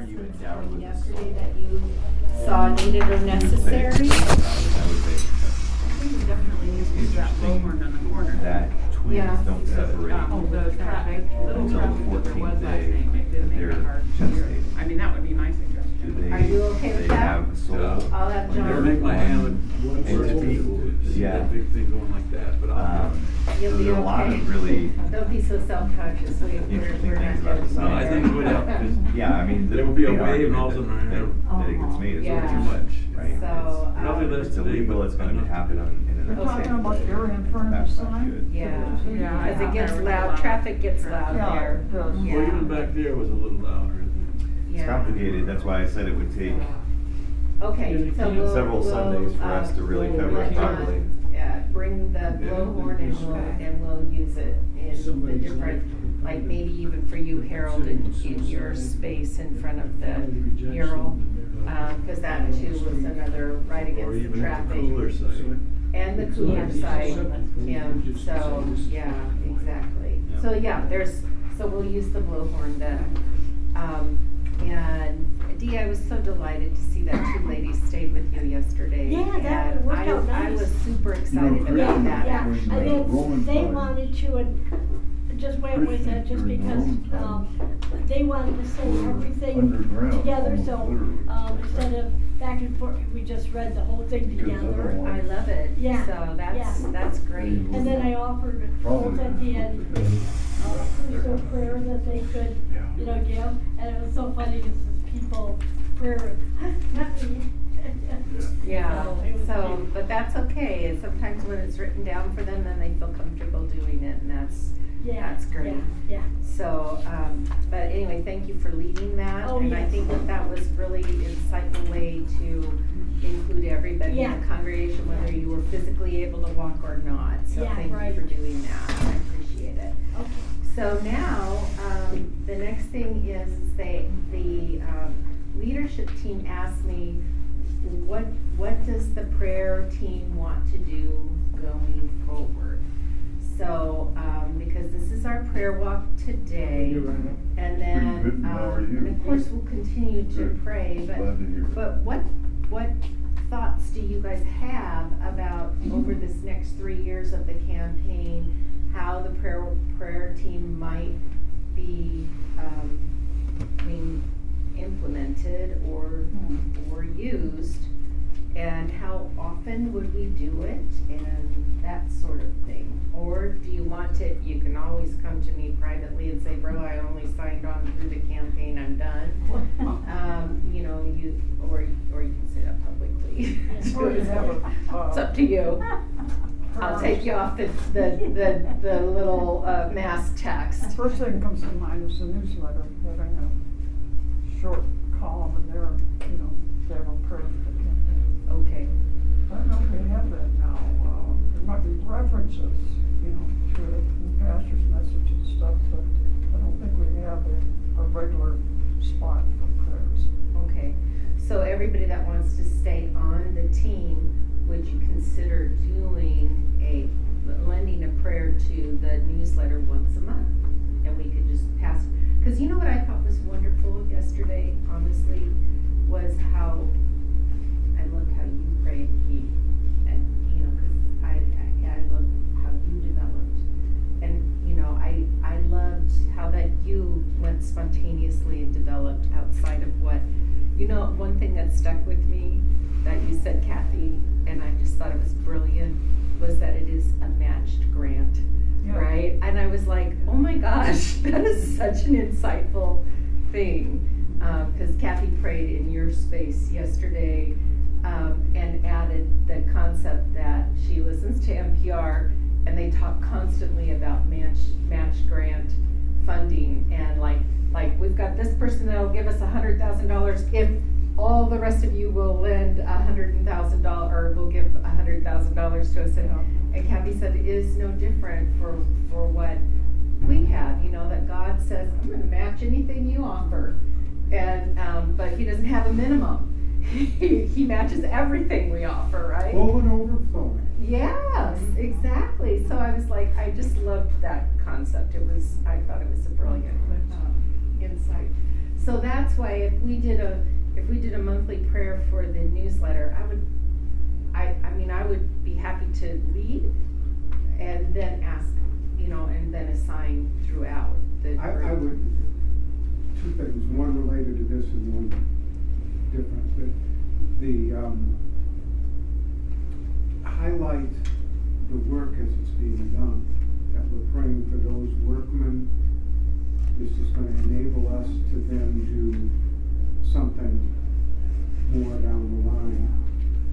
adjustments from yesterday that you saw needed or necessary? I would say I think we definitely need to use that bullhorn on the corner. that Yeah. twins don't separate Um, the traffic, little until the traffic that there was fourteenth last day night, it did that make they're it hard to hear. gestate. I mean, that would be my Do suggestion. they? Are you okay with they that? have soul? I'll have when they're John. Make my hand look one one word entity? to see Yeah. that big thing going like that, but I'll. Um, You'll so be there are a lot okay. of really Don't be so self-conscious, we, we're, interesting we're things not about the doing sound. No, I think it would help, 'cause Yeah, I mean. There will be a the wave and all of a sudden that- our That that it gets made is Yeah. way too much, right? So, It's- Probably um, less It's today, illegal, but it's gonna enough. happen on, in an. We're talking about the area in front of That's the not sign? good. Yeah, Yeah. cause it gets Yeah. loud, traffic gets loud Yeah, there. it does. Well, Yeah. even back there was a little louder. It's Yeah. complicated, that's why I said it would take Okay, so we'll. several we'll, Sundays for us uh, to really we'll cover it let John, properly. Yeah, bring the blowhorn and we'll, and we'll use it in the different, like maybe even for you, Harold, in, in your space in front of the mural. Um, cause that too was another right Or against the even at the traffic. cooler side. And the cooler side, Tim, so, yeah, exactly. So, yeah, there's, so we'll use the blowhorn then. Um, and Dee, I was so delighted to see that two ladies stayed with you yesterday. Yeah, that and worked I- out I nice. was super excited about Yeah, that, yeah, actually. I Roman think they wanted to and just went with it just because, during the Roman um, they wanted to say everything Underground, together, almost so, literally. um, instead of back and forth, we just read the whole thing Because together. otherwise- I love it. Yeah, So that's, yeah. that's great. And then I offered Probably both at the end, crucial prayer that they could, you know, give, and it was so funny because people prayer, not me. Yeah, So it was so, cute. but that's okay, and sometimes when it's written down for them, then they feel comfortable doing it, and that's, Yeah, that's great. Yeah. So, um, but anyway, thank you for leading that. Oh, And I yes. think that that was really insightful way to include everybody in Yeah. the congregation, whether you were physically able to walk or not. So Yeah, thank you right. for doing that. I appreciate it. Okay. So now, um, the next thing is they, the, um, leadership team asked me, what, what does the prayer team want to do going forward? So, um, because this is our prayer walk today, and then, Pretty good, how are um, and of course, we'll continue to Good. pray, but Glad to hear it. but what, what thoughts do you guys have about over this next three years of the campaign, how the prayer, prayer team might be, um, mean, implemented or, or used? And how often would we do it and that sort of thing? Or do you want it, you can always come to me privately and say, bro, I only signed on through the campaign, I'm done. Um, you know, you, or, or you can say that publicly. Or you have a, It's up to you. I'll take you off the, the, the, the little, uh, mass text. First thing that comes to mind is the newsletter, having a short column in there, you know, to have a prayer for the campaign. Okay, I don't know if we have that now, uh, there might be references, you know, to it in pastor's message and stuff, but I don't think we have a, a regular spot for prayers. okay. So everybody that wants to stay on the team, would you consider doing a, lending a prayer to the newsletter once a month? And we could just pass, cause you know what I thought was wonderful yesterday, honestly, was how, I loved how you prayed, Keith. And, you know, cause I, I, I love how you developed. And, you know, I, I loved how that you went spontaneously and developed outside of what, you know, one thing that stuck with me that you said, Kathy, and I just thought it was brilliant, was that it is a matched grant Yeah. right? And I was like, oh my gosh, that is such an insightful thing. Because Kathy prayed in your space yesterday um, and added the concept that she listens to NPR and they talk constantly about match match grant funding and like like we've got this person that'll give us a hundred thousand dollars if all the rest of you will lend a hundred thousand dollar or will give a hundred thousand dollars to us and. And Kathy said it is no different for, for what we have, you know, that God says, I'm gonna match anything you offer. And, um, but he doesn't have a minimum. He, he matches everything we offer, right? Full and overflowing. Yes, exactly. So I was like, I just loved that concept. It was, I thought it was a brilliant um, insight. So that's why if we did a, if we did a monthly prayer for the newsletter, I would, I, I mean, I would be happy to lead and then ask, you know, and then assign throughout the I, I would, two things, one related to this and one different, but the, um, highlight the work as it's being done, that we're praying for those workmen. This is gonna enable us to then do something more down the line.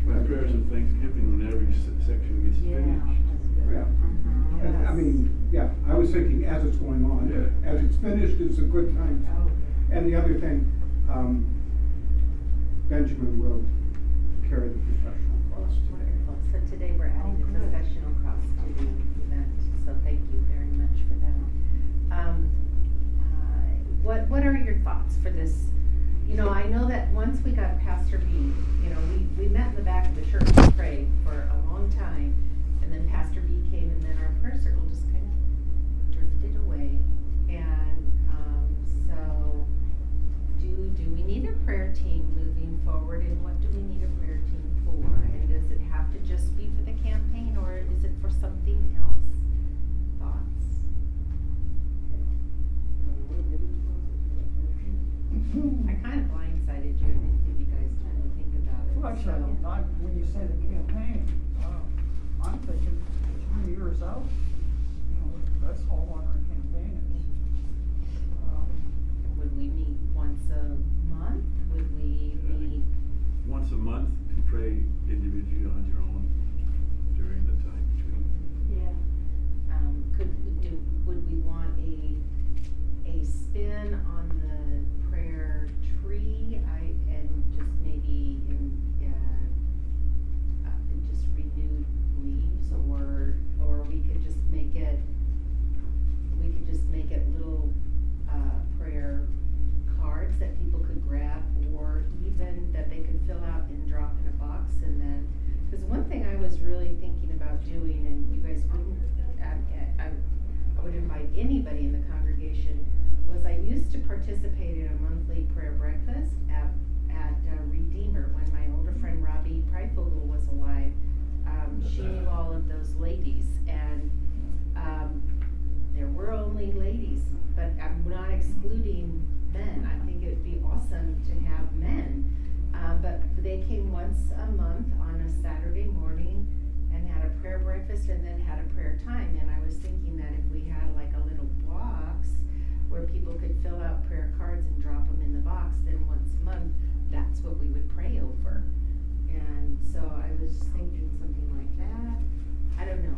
My prayers and thanksgiving when every se- section gets Yeah, finished. that's good. Yeah. And, I mean, yeah, I was thinking as it's going on. Yeah. As it's finished, it's a good time. Oh, And the other thing, um, Benjamin will carry the processional cross cost. Wonderful, so today we're adding Oh, the good. processional cross to the event, so thank you very much for that. Um, uh, what, what are your thoughts for this? You know, I know that once we got Pastor B, you know, we, we met in the back of the church and prayed for a long time, and then Pastor B came, and then our prayer circle just kind of drifted away. And, um, so, do, do we need a prayer team moving forward, and what do we need a prayer team for? And does it have to just be for the campaign, or is it for something else? Thoughts? I kind of blindsided you, I didn't give you guys time to think about it. Well, actually, so- not, when you say the campaign, uh, I'm thinking three years out, you know, that's how long our campaign is. Um, Would we meet once a month? Would we Yeah, I think meet, Once a month and pray individually on your own during the time between. Yeah. um, could, do, would we want a, a spin on the prayer tree? I, and just maybe in, uh, uh, just renewed leaves or, or we could just make it, we could just make it little, uh, prayer cards that people could grab or even that they could fill out and drop in a box and then, cause one thing I was really thinking about doing and you guys wouldn't, um, I, I would invite anybody in the congregation, was I used to participate in a monthly prayer breakfast at, at uh, Redeemer when my older friend Robbie Preifogel was alive. Um, she knew all of those ladies and, um, there were only ladies, but I'm not excluding men. I think it would be awesome to have men. Um, but they came once a month on a Saturday morning and had a prayer breakfast and then had a prayer time. And I was thinking that if we had like a little box where people could fill out prayer cards and drop them in the box, then once a month, that's what we would pray over. And so I was thinking something like that. I don't know.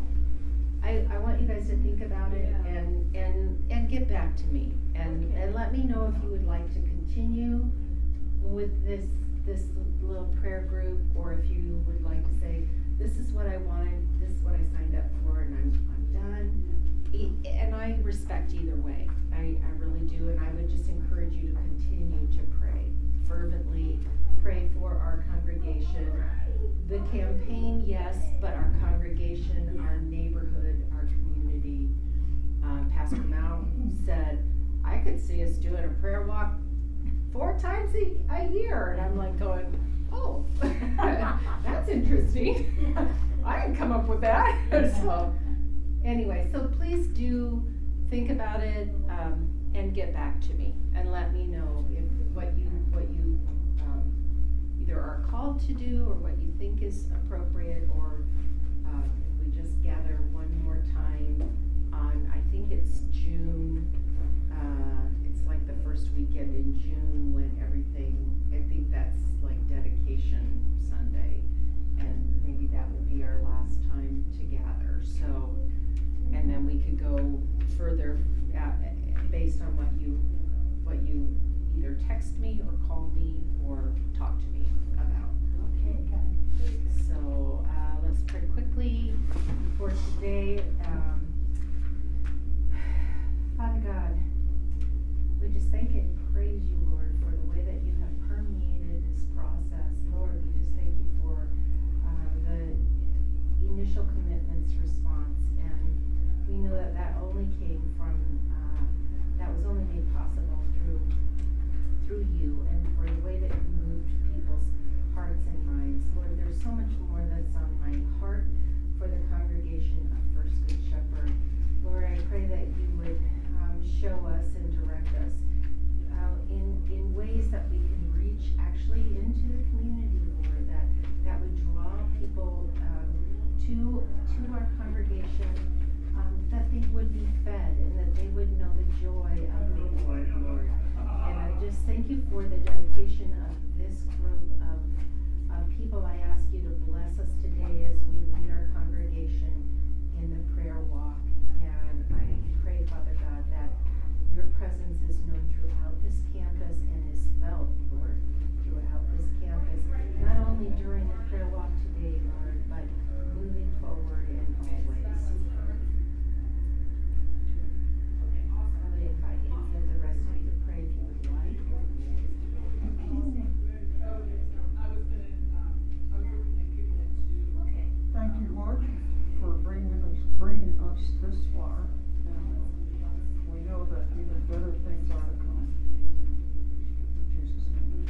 I, I want you guys to think about it Yeah. and, and, and get back to me. And, Okay. and let me know if you would like to continue with this, this little prayer group, or if you would like to say, this is what I wanted, this is what I signed up for, and I'm, I'm done. E- And I respect either way, I, I really do, and I would just encourage you to continue to pray fervently, pray for our congregation. The campaign, yes, but our congregation, our neighborhood, our community. Um, Pastor Mount said, I could see us doing a prayer walk four times a, a year, and I'm like going, oh, that's interesting. I didn't come up with that, so, anyway, so please do think about it, um, and get back to me, and let me know if, what you, what you, um, either are called to do, or what you think is appropriate, or, um, if we just gather one more time on, I think it's June, uh, it's like the first weekend in June when everything, I think that's like dedication Sunday. And maybe that would be our last time to gather, so, and then we could go further, uh, based on what you, what you either text me or call me us this far. And we know that even better things are to come. In Jesus' name.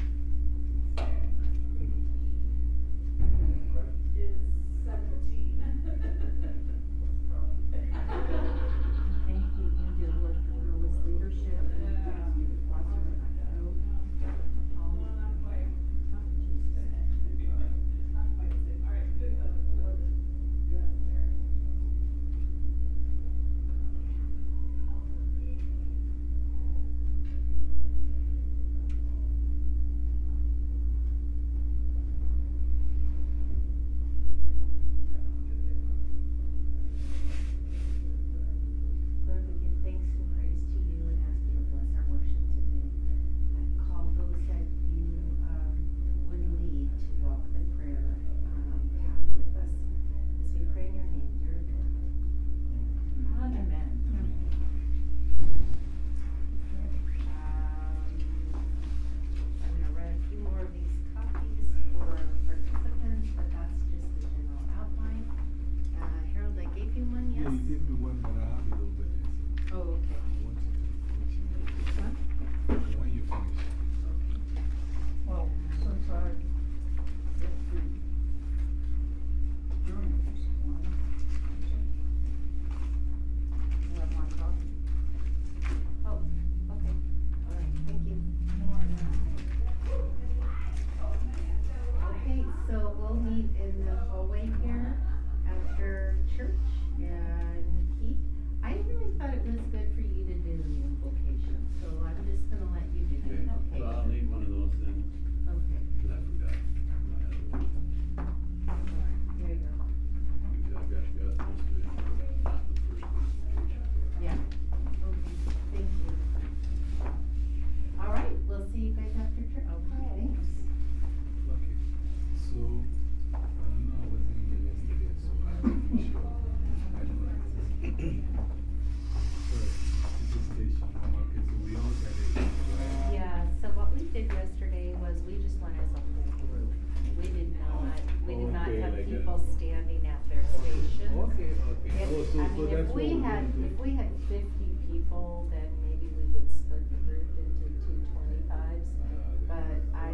People standing at their stations. Okay, okay. If, Oh, so, I mean, so if we had, if we had fifty people, then maybe we would split the group into two twenty-fives. Uh, but I,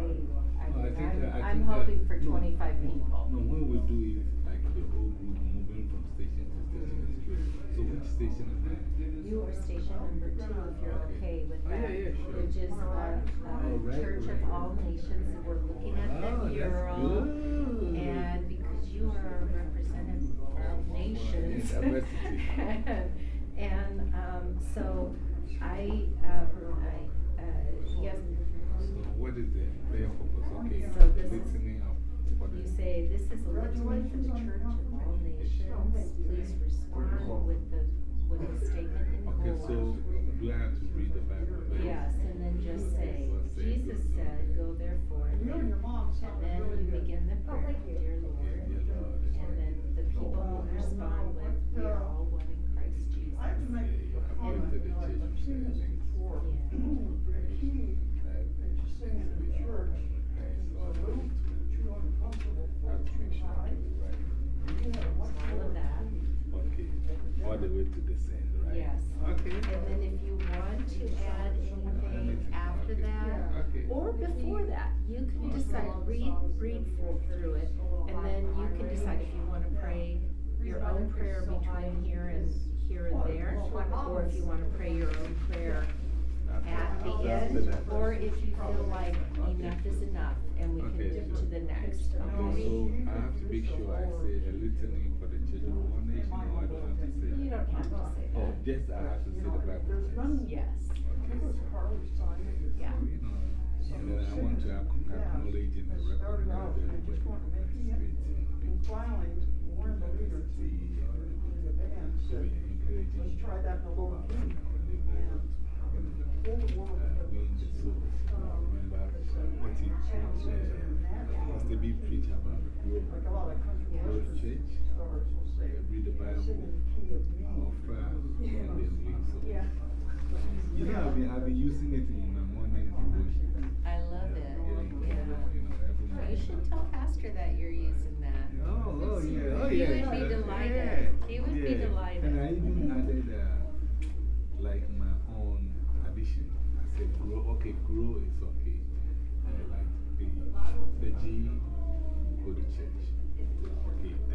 I no, mean, I am I I'm hoping for no, twenty-five no, people. No, when we do it, like the whole group moving from station to station is good. So which station am I? You are station number two, if you're Okay. okay with Oh, that. yeah, yeah, sure. Which is, right, Church of. All Nations, and we're looking at the that's mural. good. And because you are a representative of all nations. diversity. And, um, so I, um, I, uh, yes, So what is the prayer focus? Okay, So this listening up. You say, this is a litany for the Church of all nations. Please respond with the, with the statement in bold. Okay, so do I have to read the Bible? first? Yes, and then just say, Jesus said, go therefore. And You your mom then you begin the prayer, dear Lord. Okay, dear Lord. And then the people will respond with, we are all one in Christ Jesus. I have to make Say, a according to comment, the you know, I've church seen this settings. before. Yeah. The key Right. that you sing in the church Christ, is a all the way little to- too uncomfortable for Have to you make sure I tonight. do it right. You have much All of more that. key. Okay, all the way to the end, right? Yes. Okay. And then if you want to add anything after that, Okay. or before that, you can decide, read, read through, through it, and then you can decide if you wanna pray your own prayer between here and here and there, or if you wanna pray your own prayer at the end, or if you feel like enough is enough and we can Okay. dip to the next, Okay, okay? so I have to make sure I say a litany for the children of one nation, or I don't have to say You don't have to say Oh, that. just I have to say the Bible. There's text. Yes, Okay. there was cars signing. yeah. You know, and then I want to acknowledge and It started out, recognize everybody just who to make me And finally, one of the leaders in in the band So said, we encourage let's try that in a little uh, key. and The whole world uh, had win the souls. Remember what he, Pastor B preached about growth. Like a lot of country Growth church, stars will read the Bible, sing in the key of me. offer, and then win souls. Yeah. You know, I've been, I've been using it in my morning devotion. I love it, You know, yeah. you know, every You should tell Pastor that you're using that. Oh, oh, yeah, oh, He yeah. would be delighted. yeah, He would be delighted. And I even added, uh, like my own addition. I said, grow, okay, grow is okay. Uh, like the, the G, go to church. Okay,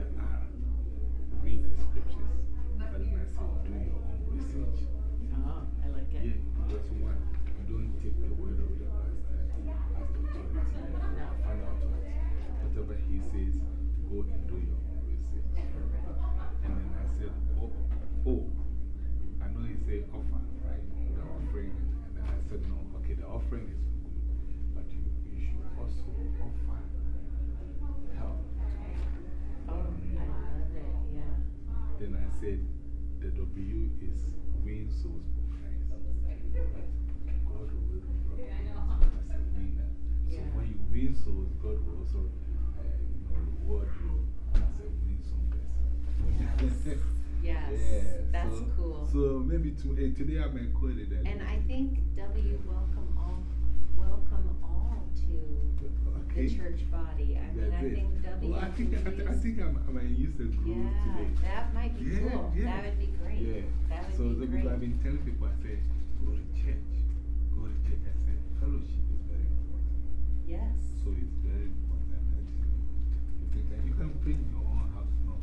when you win souls, God will also uh, you know, reward you as a win soul person. Yes, Yeah, that's so, cool. So maybe to, eh, today I may call it And I think W welcome all, welcome all to okay. the church body. I mean, I think W Well, I think, I, th- I think I'm, I might use the group Yeah, today. that might be Yeah, cool. yeah. That would be great. Yeah. That would so be great. people I've been telling people, I say, go to church. Go to church. I said, fellowship is very important. Yes. So it's very important that you, you think that you can in your own house, no.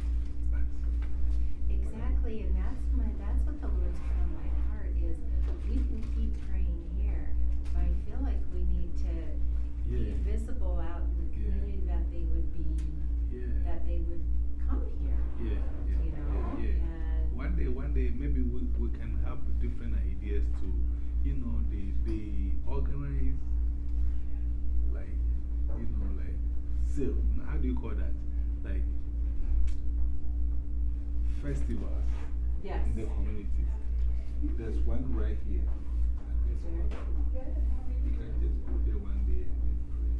Exactly, and that's my, that's what the Lord's put on my heart is we can keep praying here, but I feel like we need to be visible out in the Yeah. community that they would be, yeah. that they would come here, Yeah, yeah, you know? yeah, yeah. And One day, one day, maybe we, we can have different ideas to, you know, they, they organize, you know, like, sale. How do you call that? Like, festivals Yes. in the communities. There's one right here. at this one. You can just go there one day and then pray.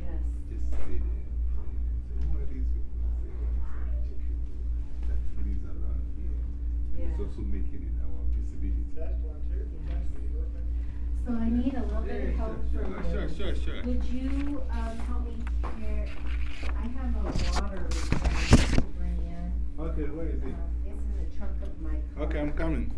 Yes. Just stay there and pray. And say, who are these people? I say, oh, it's some that lives around here. And It's also making it our visibility. So I need a little bit of help from sure, you. sure, sure. Would you, um, help me care, I have a water request to bring in. Okay, where is it? Uh, It's in the trunk of my car. Okay, I'm coming.